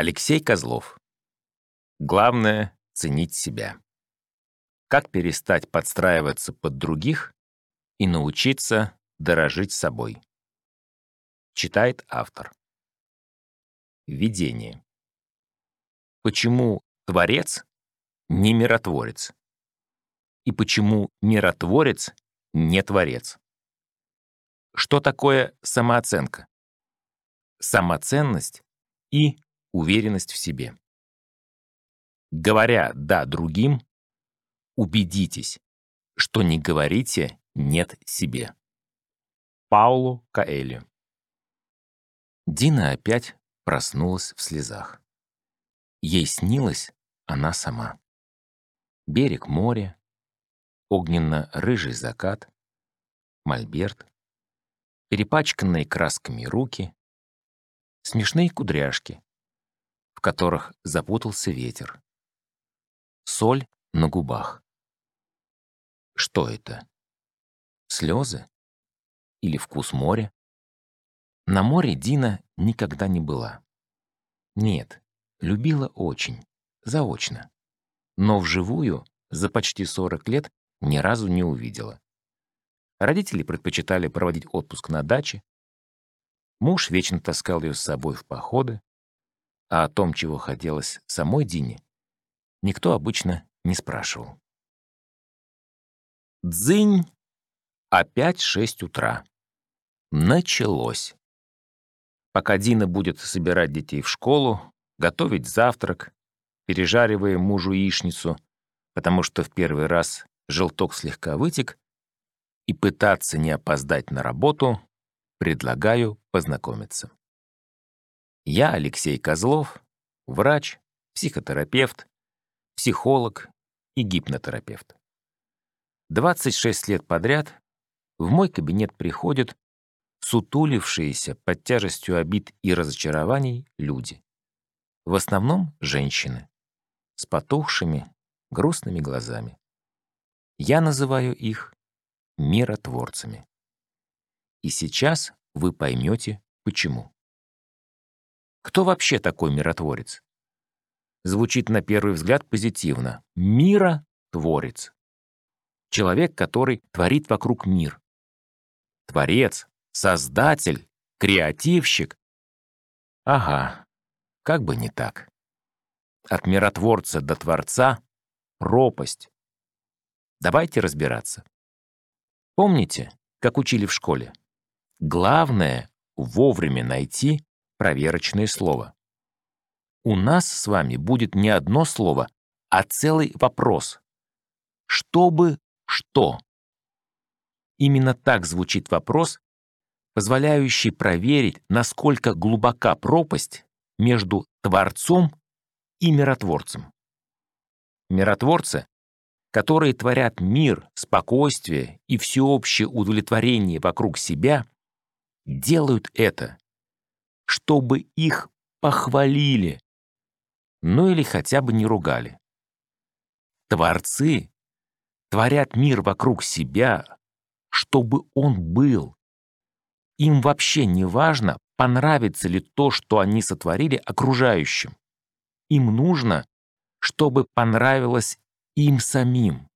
Алексей Козлов. Главное — ценить себя. Как перестать подстраиваться под других и научиться дорожить собой. Читает автор. Введение. Почему Творец не миротворец? И почему миротворец не Творец? Что такое самооценка? Самоценность и уверенность в себе. Говоря «да» другим, убедитесь, что не говорите «нет» себе. Паулу Каэлю Дина опять проснулась в слезах. Ей снилась она сама. Берег моря, огненно-рыжий закат, мольберт, перепачканные красками руки, смешные кудряшки, в которых запутался ветер. Соль на губах. Что это? Слезы? Или вкус моря? На море Дина никогда не была. Нет, любила очень, заочно. Но вживую за почти 40 лет ни разу не увидела. Родители предпочитали проводить отпуск на даче. Муж вечно таскал ее с собой в походы, а о том, чего хотелось самой Дине, никто обычно не спрашивал. Дзынь! Опять шесть утра. Началось. Пока Дина будет собирать детей в школу, готовить завтрак, пережаривая мужу яичницу, потому что в первый раз желток слегка вытек, и пытаться не опоздать на работу, предлагаю познакомиться. Я Алексей Козлов, врач, психотерапевт, психолог и гипнотерапевт. 26 лет подряд в мой кабинет приходят сутулившиеся под тяжестью обид и разочарований люди. В основном женщины с потухшими, грустными глазами. Я называю их миротворцами. И сейчас вы поймете, почему. Кто вообще такой миротворец? Звучит на первый взгляд позитивно. Миротворец. Человек, который творит вокруг мир. Творец, создатель, креативщик. Ага, как бы не так. От миротворца до творца — пропасть. Давайте разбираться. Помните, как учили в школе? Главное — вовремя найти проверочное слово. У нас с вами будет не одно слово, а целый вопрос. Чтобы что? Именно так звучит вопрос, позволяющий проверить, насколько глубока пропасть между Творцом и Миротворцем. Миротворцы которые творят мир, спокойствие и всеобщее удовлетворение вокруг себя, делают это, чтобы их похвалили, ну или хотя бы не ругали. Творцы творят мир вокруг себя, чтобы он был. Им вообще не важно, понравится ли то, что они сотворили окружающим. Им нужно, чтобы понравилось им самим.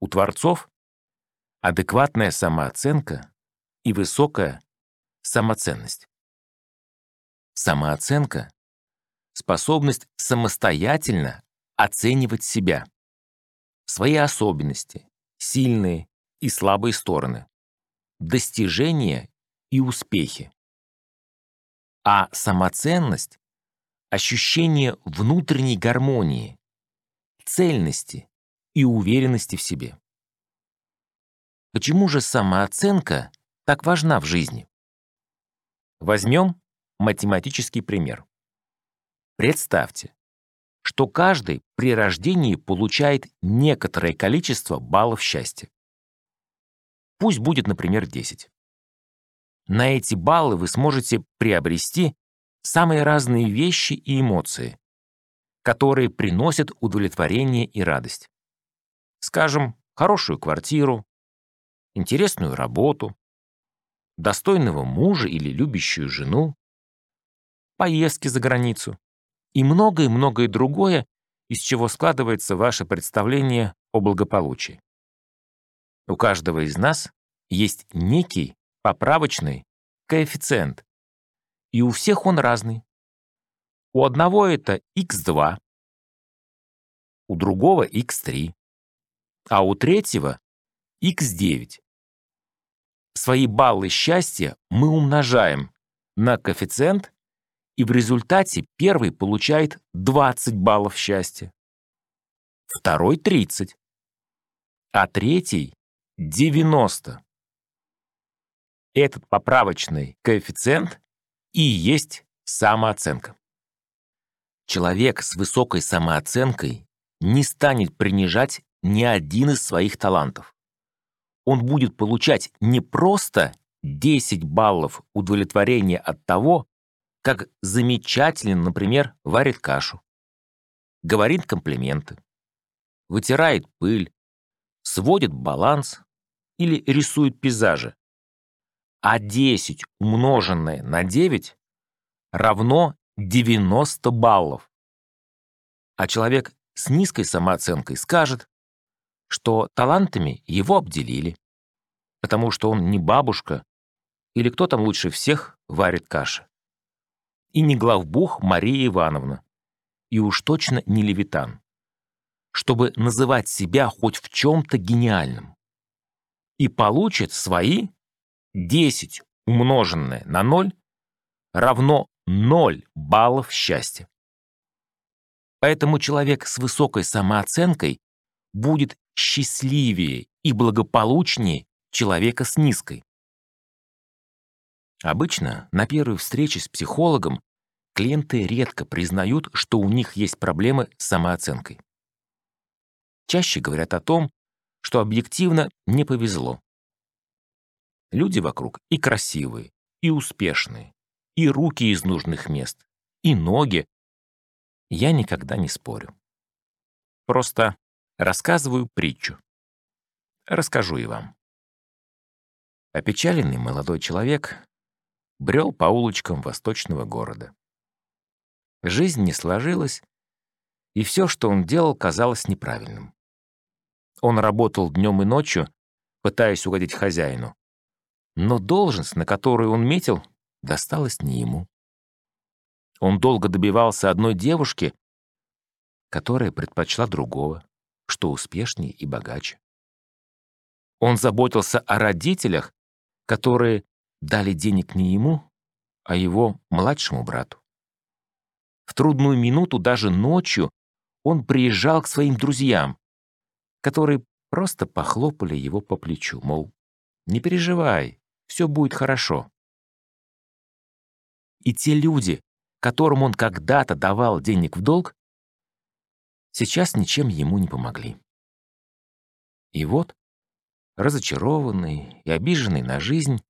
У творцов адекватная самооценка и высокая самоценность. Самооценка — способность самостоятельно оценивать себя, свои особенности, сильные и слабые стороны, достижения и успехи. А самоценность — ощущение внутренней гармонии, цельности и уверенности в себе. Почему же самооценка так важна в жизни? Возьмем математический пример. Представьте, что каждый при рождении получает некоторое количество баллов счастья. Пусть будет, например, 10. На эти баллы вы сможете приобрести самые разные вещи и эмоции, которые приносят удовлетворение и радость. Скажем, хорошую квартиру, интересную работу, достойного мужа или любящую жену, поездки за границу, и многое-многое другое, из чего складывается ваше представление о благополучии. У каждого из нас есть некий поправочный коэффициент, и у всех он разный. У одного это x2, у другого x3, а у третьего x9. Свои баллы счастья мы умножаем на коэффициент, и в результате первый получает 20 баллов счастья, второй — 30, а третий — 90. Этот поправочный коэффициент и есть самооценка. Человек с высокой самооценкой не станет принижать ни один из своих талантов. Он будет получать не просто 10 баллов удовлетворения от того, как замечательно, например, варит кашу, говорит комплименты, вытирает пыль, сводит баланс или рисует пейзажи. А 10 умноженное на 9 равно 90 баллов. А человек с низкой самооценкой скажет, что талантами его обделили, потому что он не бабушка или кто там лучше всех варит каши. И не главбух Мария Ивановна, и уж точно не Левитан, чтобы называть себя хоть в чем-то гениальным. И получит свои 10 умноженное на 0 равно 0 баллов счастья. Поэтому человек с высокой самооценкой будет счастливее и благополучнее человека с низкой. Обычно на первой встрече с психологом клиенты редко признают, что у них есть проблемы с самооценкой. Чаще говорят о том, что объективно не повезло. Люди вокруг и красивые, и успешные, и руки из нужных мест, и ноги. Я никогда не спорю. Просто рассказываю притчу. Расскажу и вам. Опечаленный молодой человек брел по улочкам восточного города. Жизнь не сложилась, и все, что он делал, казалось неправильным. Он работал днем и ночью, пытаясь угодить хозяину. Но должность, на которую он метил, досталась не ему. Он долго добивался одной девушки, которая предпочла другого, что успешнее и богаче. Он заботился о родителях, которые дали денег не ему, а его младшему брату. В трудную минуту, даже ночью, он приезжал к своим друзьям, которые просто похлопали его по плечу, мол, не переживай, все будет хорошо. И те люди, которым он когда-то давал денег в долг, сейчас ничем ему не помогли. И вот Разочарованный и обиженный на жизнь,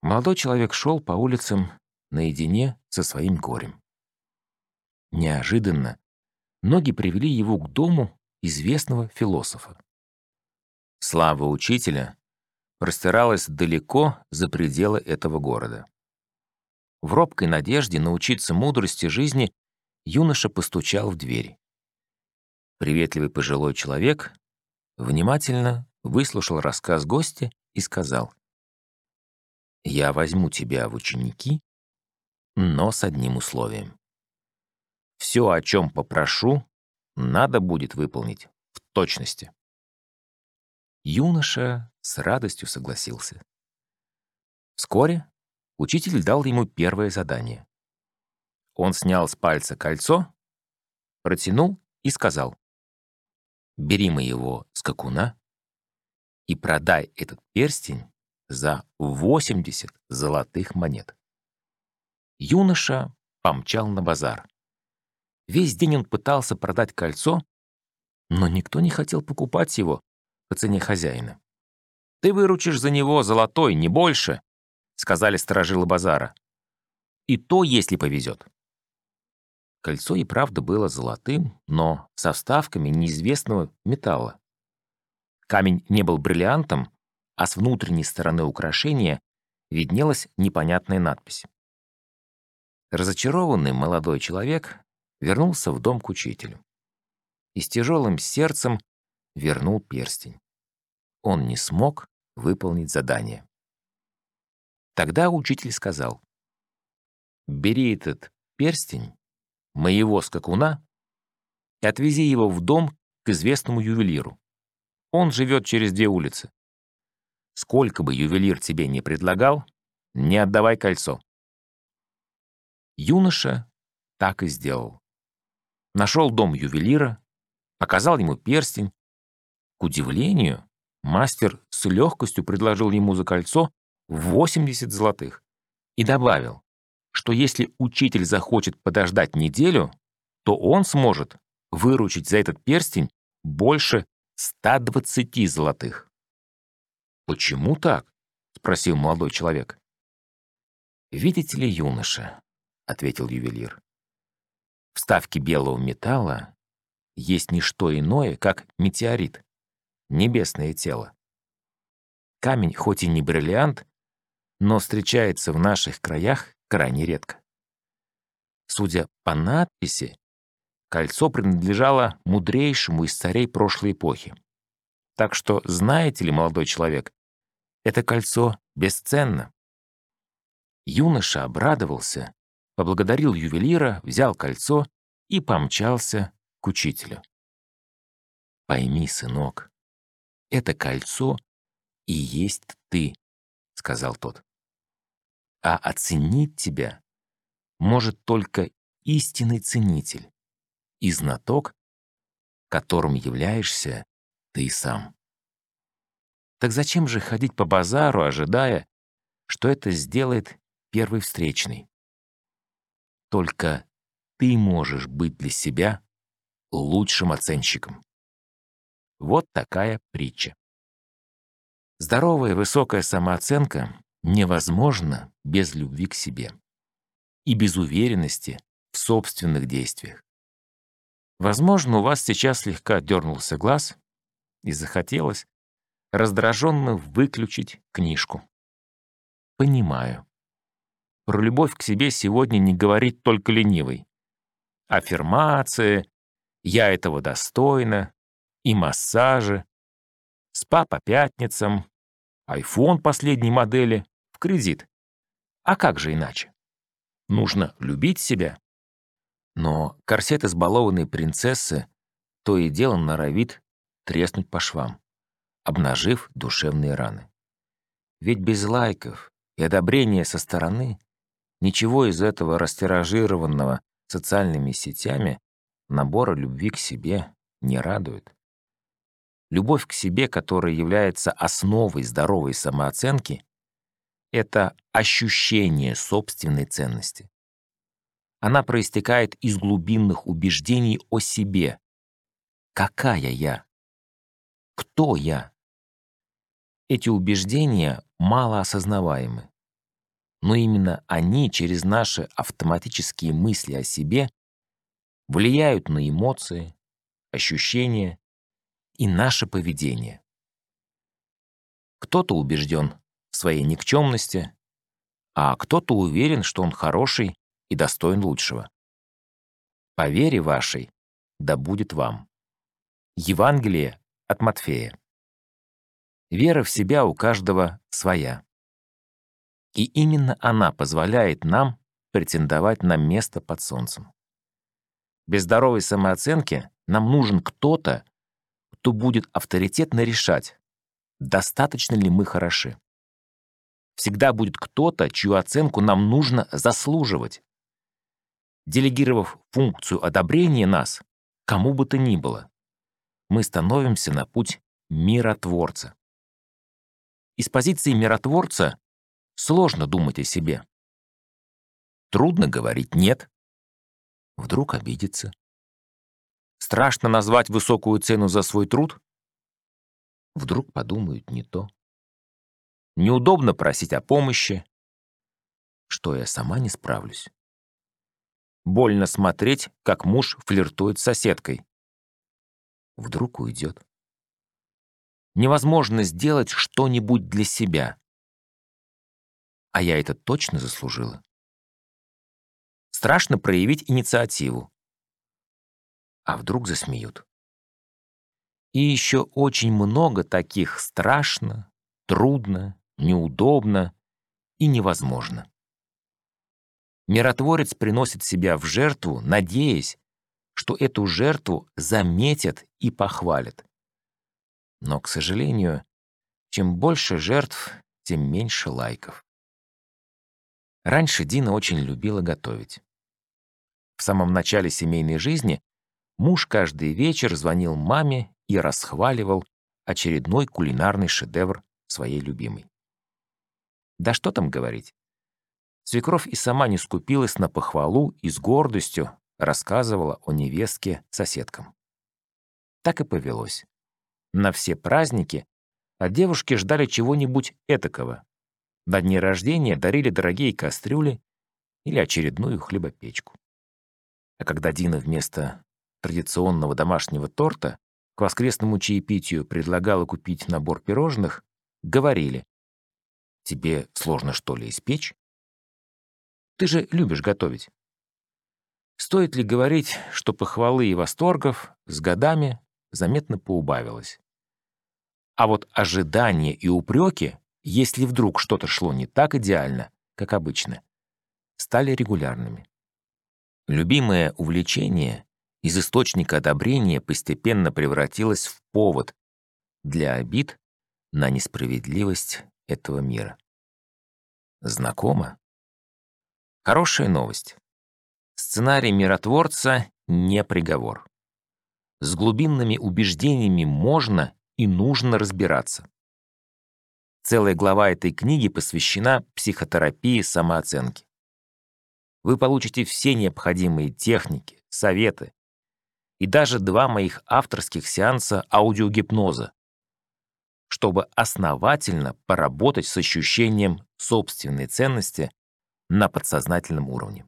молодой человек шел по улицам наедине со своим горем. Неожиданно ноги привели его к дому известного философа. Слава учителя простиралась далеко за пределы этого города. В робкой надежде научиться мудрости жизни юноша постучал в дверь. Приветливый пожилой человек внимательно выслушал рассказ гостя и сказал, «Я возьму тебя в ученики, но с одним условием. Все, о чем попрошу, надо будет выполнить в точности». Юноша с радостью согласился. Вскоре учитель дал ему первое задание. Он снял с пальца кольцо, протянул и сказал, «Бери моего скакуна, и продай этот перстень за 80 золотых монет. Юноша помчал на базар. Весь день он пытался продать кольцо, но никто не хотел покупать его по цене хозяина. «Ты выручишь за него золотой, не больше», — сказали сторожилы базара. «И то, если повезет». Кольцо и правда было золотым, но со вставками неизвестного металла. Камень не был бриллиантом, а с внутренней стороны украшения виднелась непонятная надпись. Разочарованный молодой человек вернулся в дом к учителю. И с тяжелым сердцем вернул перстень. Он не смог выполнить задание. Тогда учитель сказал, «Бери этот перстень, моего скакуна, и отвези его в дом к известному ювелиру. Он живет через две улицы. Сколько бы ювелир тебе не предлагал, не отдавай кольцо. Юноша так и сделал. Нашел дом ювелира, показал ему перстень. К удивлению, мастер с легкостью предложил ему за кольцо 80 золотых и добавил, что если учитель захочет подождать неделю, то он сможет выручить за этот перстень больше 120 золотых. «Почему так?» — спросил молодой человек. «Видите ли, юноша», — ответил ювелир, «в ставке белого металла есть не что иное, как метеорит, небесное тело. Камень хоть и не бриллиант, но встречается в наших краях крайне редко. Судя по надписи, кольцо принадлежало мудрейшему из царей прошлой эпохи. Так что, знаете ли, молодой человек, это кольцо бесценно. Юноша обрадовался, поблагодарил ювелира, взял кольцо и помчался к учителю. «Пойми, сынок, это кольцо и есть ты», — сказал тот. «А оценить тебя может только истинный ценитель и знаток, которым являешься ты сам. Так зачем же ходить по базару, ожидая, что это сделает первый встречный? Только ты можешь быть для себя лучшим оценщиком. Вот такая притча. Здоровая высокая самооценка невозможна без любви к себе и без уверенности в собственных действиях. Возможно, у вас сейчас слегка дернулся глаз и захотелось раздраженно выключить книжку. Понимаю. Про любовь к себе сегодня не говорит только ленивый. Аффирмации, я этого достойна, и массажи, спа по пятницам, айфон последней модели в кредит. А как же иначе? Нужно любить себя но корсет избалованной принцессы то и дело норовит треснуть по швам, обнажив душевные раны. Ведь без лайков и одобрения со стороны ничего из этого растиражированного социальными сетями набора любви к себе не радует. Любовь к себе, которая является основой здоровой самооценки, это ощущение собственной ценности. Она проистекает из глубинных убеждений о себе. Какая я? Кто я? Эти убеждения мало осознаваемы. Но именно они через наши автоматические мысли о себе влияют на эмоции, ощущения и наше поведение. Кто-то убежден в своей никчемности, а кто-то уверен, что он хороший и достоин лучшего. По вере вашей да будет вам. Евангелие от Матфея. Вера в себя у каждого своя. И именно она позволяет нам претендовать на место под солнцем. Без здоровой самооценки нам нужен кто-то, кто будет авторитетно решать, достаточно ли мы хороши. Всегда будет кто-то, чью оценку нам нужно заслуживать делегировав функцию одобрения нас, кому бы то ни было, мы становимся на путь миротворца. Из позиции миротворца сложно думать о себе. Трудно говорить «нет». Вдруг обидится. Страшно назвать высокую цену за свой труд? Вдруг подумают не то. Неудобно просить о помощи. Что я сама не справлюсь. Больно смотреть, как муж флиртует с соседкой. Вдруг уйдет. Невозможно сделать что-нибудь для себя. А я это точно заслужила. Страшно проявить инициативу. А вдруг засмеют? И еще очень много таких страшно, трудно, неудобно и невозможно. Миротворец приносит себя в жертву, надеясь, что эту жертву заметят и похвалят. Но, к сожалению, чем больше жертв, тем меньше лайков. Раньше Дина очень любила готовить. В самом начале семейной жизни муж каждый вечер звонил маме и расхваливал очередной кулинарный шедевр своей любимой. Да что там говорить. Свекровь и сама не скупилась на похвалу и с гордостью рассказывала о невестке соседкам. Так и повелось. На все праздники от девушки ждали чего-нибудь этакого. На дни рождения дарили дорогие кастрюли или очередную хлебопечку. А когда Дина вместо традиционного домашнего торта к воскресному чаепитию предлагала купить набор пирожных, говорили, «Тебе сложно, что ли, испечь? Ты же любишь готовить». Стоит ли говорить, что похвалы и восторгов с годами заметно поубавилось. А вот ожидания и упреки, если вдруг что-то шло не так идеально, как обычно, стали регулярными. Любимое увлечение из источника одобрения постепенно превратилось в повод для обид на несправедливость этого мира. Знакомо? Хорошая новость. Сценарий миротворца не приговор. С глубинными убеждениями можно и нужно разбираться. Целая глава этой книги посвящена психотерапии самооценки. Вы получите все необходимые техники, советы, и даже два моих авторских сеанса аудиогипноза, чтобы основательно поработать с ощущением собственной ценности на подсознательном уровне.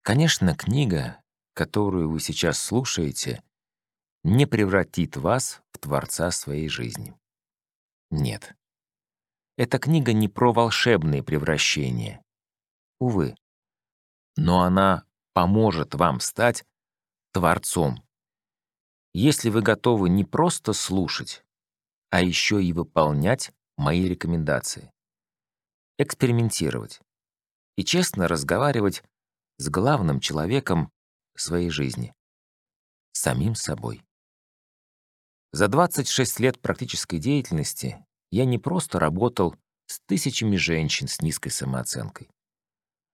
Конечно, книга, которую вы сейчас слушаете, не превратит вас в творца своей жизни. Нет. Эта книга не про волшебные превращения. Увы. Но она поможет вам стать Творцом. Если вы готовы не просто слушать, а еще и выполнять мои рекомендации. Экспериментировать. И честно разговаривать с главным человеком своей жизни. Самим собой. За 26 лет практической деятельности я не просто работал с тысячами женщин с низкой самооценкой,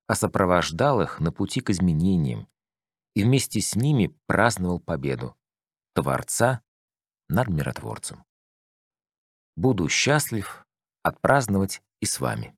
а сопровождал их на пути к изменениям, и вместе с ними праздновал победу Творца над миротворцем. Буду счастлив отпраздновать и с вами.